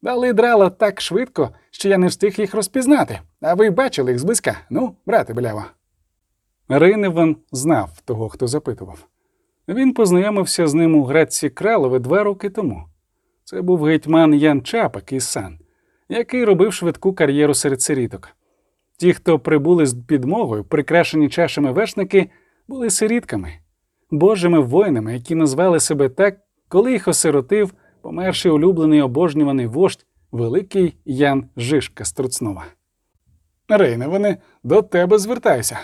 Дали драла так швидко, що я не встиг їх розпізнати, а ви бачили їх зблизька. Ну, брате Белява. Рейневан знав того, хто запитував. Він познайомився з ним у Градці Кралове два роки тому. Це був гетьман Ян Чапак із Сан, який робив швидку кар'єру серед сиріток. Ті, хто прибули з підмогою, прикрашені чашами вершники, були сирітками, божими воїнами, які назвали себе так, коли їх осиротив померший улюблений обожнюваний вождь, великий Ян Жишка з Труцнова. Рейне, вони до тебе звертаюся.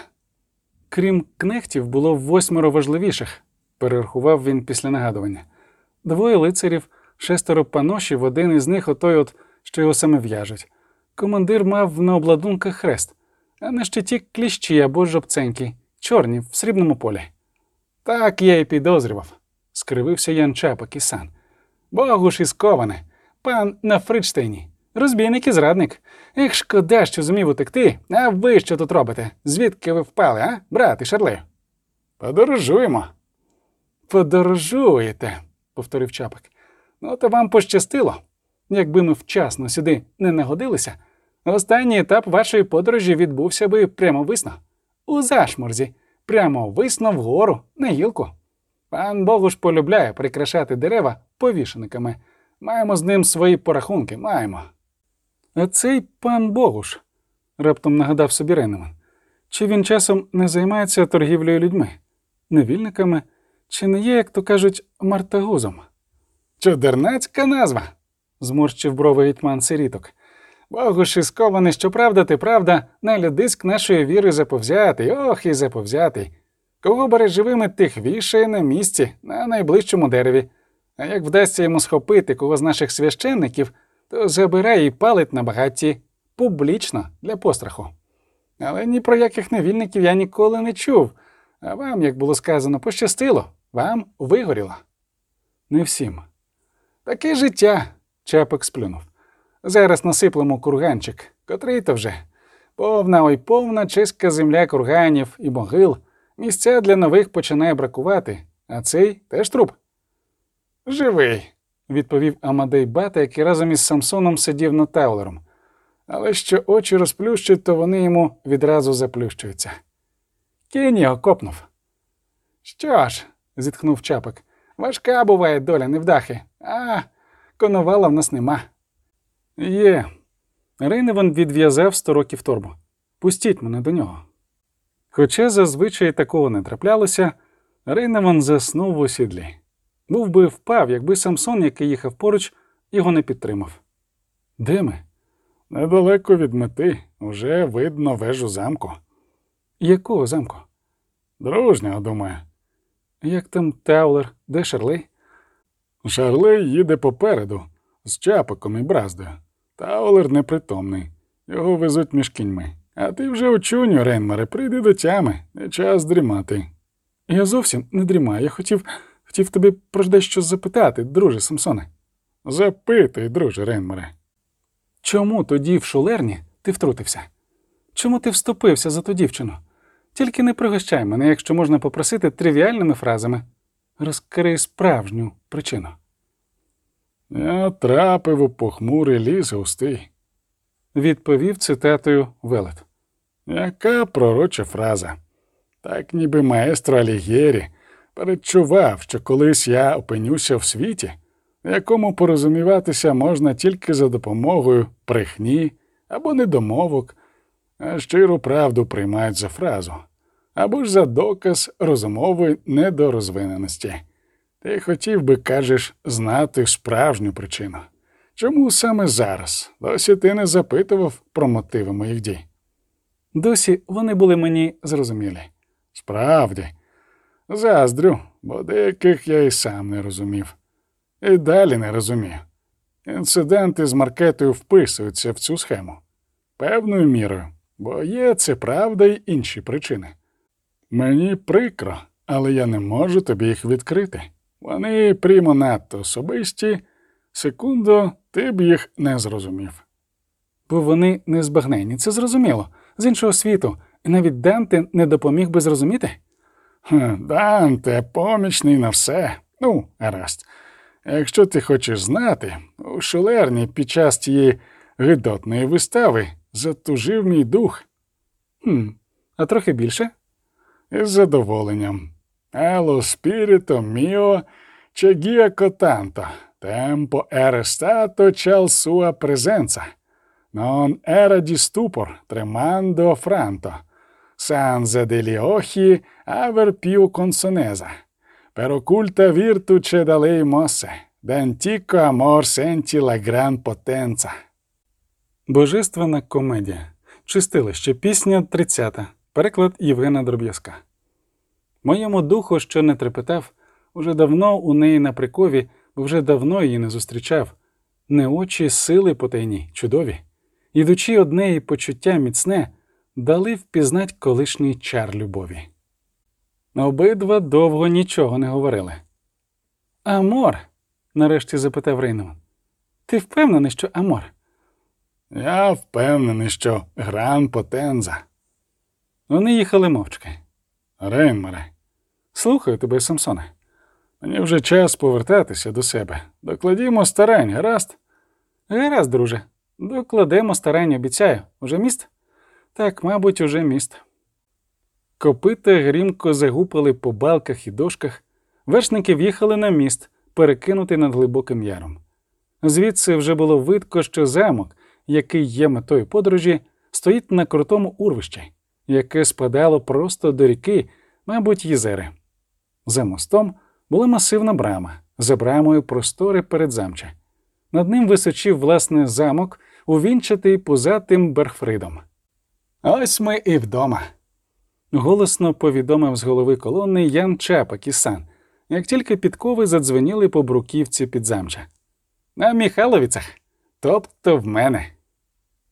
Крім кнехтів, було восьмеро важливіших, перерахував він після нагадування. Двоє лицарів, шестеро паношів, один із них отой от, що його саме в'яжуть. Командир мав на обладунках хрест, а на щиті кліщі або жобценькі, чорні в срібному полі. Так я й підозрював, скривився Ян Чапак і сан. Богу ж ісковане, пан на Фридштейні. Розбійник і зрадник. Ех, шкода, що зумів утекти. А ви що тут робите? Звідки ви впали, а, брати Шарлею? Подорожуємо. Подорожуєте, повторив чапик. Ну, то вам пощастило. Якби ми вчасно сюди не нагодилися, останній етап вашої подорожі відбувся би прямовисно. У зашморзі, прямовисно вгору, на гілку. Пан Богуш полюбляє прикрашати дерева повішениками. Маємо з ним свої порахунки, маємо. А цей пан Богуш, раптом нагадав собі Рейнеман, чи він часом не займається торгівлею людьми, невільниками, чи не є, як то кажуть, мартагузом? Чудернацька назва, зморщив брови гетьман сиріток. Богуш іскований, щоправда, ти правда, на людиськ нашої віри заповзятий, ох і заповзятий. Кого бере живими, тих вішає на місці, на найближчому дереві. А як вдасться йому схопити кого з наших священників, то забирає і палить на багатті публічно для постраху. Але ні про яких невільників я ніколи не чув, а вам, як було сказано, пощастило, вам вигоріло. Не всім. Таке життя, чапик сплюнув. Зараз насиплемо курганчик, котрий то вже. Повна ой повна чиска земля курганів і могил. Місця для нових починає бракувати, а цей теж труп. Живий, відповів Амадей Бата, який разом із Самсоном сидів над Таулером. Але що очі розплющать, то вони йому відразу заплющуються. Кінь його копнув. Що ж, зітхнув чапик, важка буває доля невдахи, а коновала в нас нема. Є. Рейневан відв'язав сто років торбу. Пустіть мене до нього. Хоча зазвичай такого не траплялося, Рейневан заснув у сідлі. Був би впав, якби Самсон, який їхав поруч, його не підтримав. Де ми? Недалеко від мети, уже видно вежу замку. Якого замку? Дружнього, думаю. Як там Таулер, де Шарлей? Шарлей їде попереду, з чапиком і браздою. Таулер непритомний. Його везуть між кіньми. А ти вже очуняй, Рейнмаре, прийди до тями, не час дрімати. Я зовсім не дрімаю. Я хотів хотів тебе про дещо запитати, друже Самсоне. Запитуй, друже Рейнмаре. Чому тоді в шулерні ти втрутився? Чому ти вступився за ту дівчину? Тільки не пригощай мене, якщо можна попросити тривіальними фразами. Розкрий справжню причину. Я трапив у похмурий ліс густий, відповів цитатою Велет. Яка пророча фраза? Так ніби маестро Алігєрі передчував, що колись я опинюся в світі, в якому порозуміватися можна тільки за допомогою брехні або недомовок, а щиру правду приймають за фразу, або ж за доказ розумової недорозвиненості. Ти хотів би, кажеш, знати справжню причину. Чому саме зараз? Досі ти не запитував про мотиви моїх дій. Досі вони були мені зрозумілі. Справді, заздрю, бо деяких я і сам не розумів. І далі не розумію. Інциденти з маркетою вписуються в цю схему. Певною мірою, бо є це правда й інші причини. Мені прикро, але я не можу тобі їх відкрити. Вони прямо надто особисті. Секунду, ти б їх не зрозумів. Бо вони не збагнені, це зрозуміло. З іншого світу, і навіть Данте не допоміг би зрозуміти. Данте, помічний на все. Ну, гаразд. Якщо ти хочеш знати, у шулерні під час тієї гидотної вистави затужив мій дух Хм, а трохи більше? із задоволенням. Ело спіріто міо чегія котанто, темпо ере стато чал суа презенца. Non era di stupor, tremando sanze degli occhi aver più consonesa. Per occulta virtuce da lei mosse, d'antico amor senti. Божественна комедія. Чистилище. Пісня 30. Переклад Євгена Дроб'язка. Моєму духу, що не трепетав, уже давно у неї на прикові, бо вже давно її не зустрічав. Не очі сили потайні, чудові. Ідучи одне і почуття міцне, дали впізнать колишній чар любові. Обидва довго нічого не говорили. Амор? нарешті запитав Рейнман. Ти впевнений, що Амор? Я впевнений, що гран потенза. Вони їхали мовчки. Рейнмере, Слухаю тебе, Самсоне. мені вже час повертатися до себе. Докладімо старань, гаразд? Гаразд, друже. Докладемо старань, обіцяю. Уже міст? Так, мабуть, уже міст. Копита грімко загупали по балках і дошках. Вершники в'їхали на міст, перекинутий над глибоким яром. Звідси вже було видко, що замок, який є метою подорожі, стоїть на крутому урвищі, яке спадало просто до ріки, мабуть, Єзери. За мостом була масивна брама, за брамою простори передзамча. Над ним височив власне замок, увінчатий пузатим Бергфридом. Ось ми і вдома. Голосно повідомив з голови колони Ян Чапак і сан, як тільки підкови задзвеніли по бруківці підзамча. На Міхаловіцях, тобто в мене.